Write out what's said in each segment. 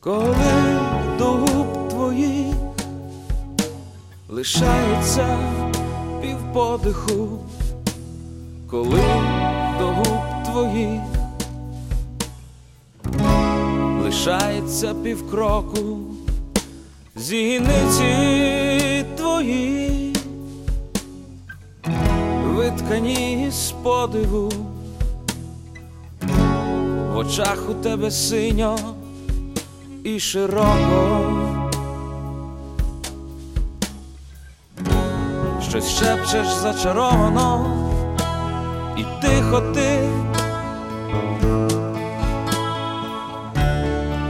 коли до губ твоїх лишається півподиху, коли до губ твоїх лишається півкроку, зіниці твої, виткані з подиву, в очах у тебе синьо і широко. Щось шепчеш зачаровано, і тихо ти,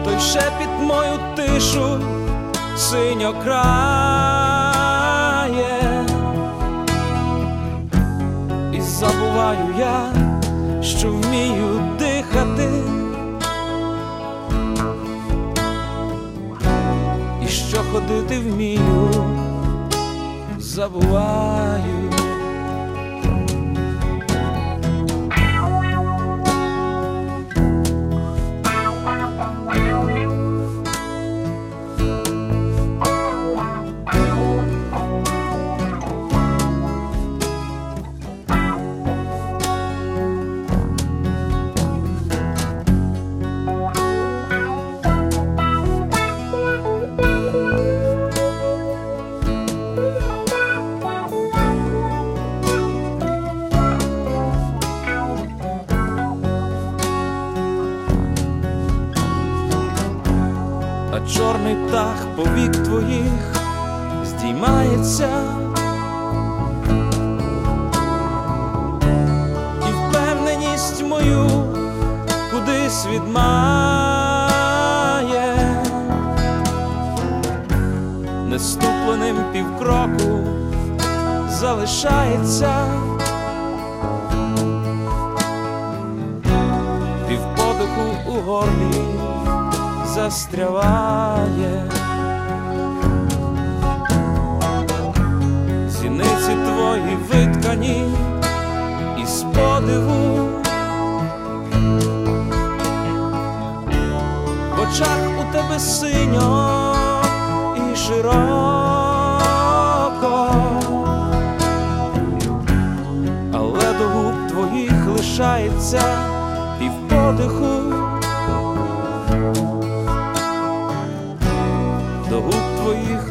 той шепіт мою тишу синьо крає, і забуваю я, що вмію дихати. І що ходити вмію, забуваю. А чорний птах повік твоїх здіймається, і впевненість мою кудись відмає, неступленим півкроку залишається. Застряває. Зіниці твої виткані із подиву. В очах у тебе синьо і широко, але до губ твоїх лишається півподиху.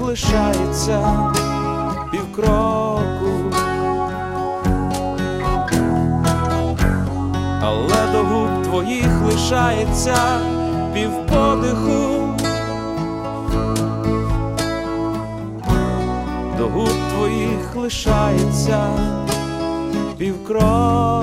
Лишається півкроку, але до губ твоїх лишається півподиху, до губ твоїх лишається півкроку.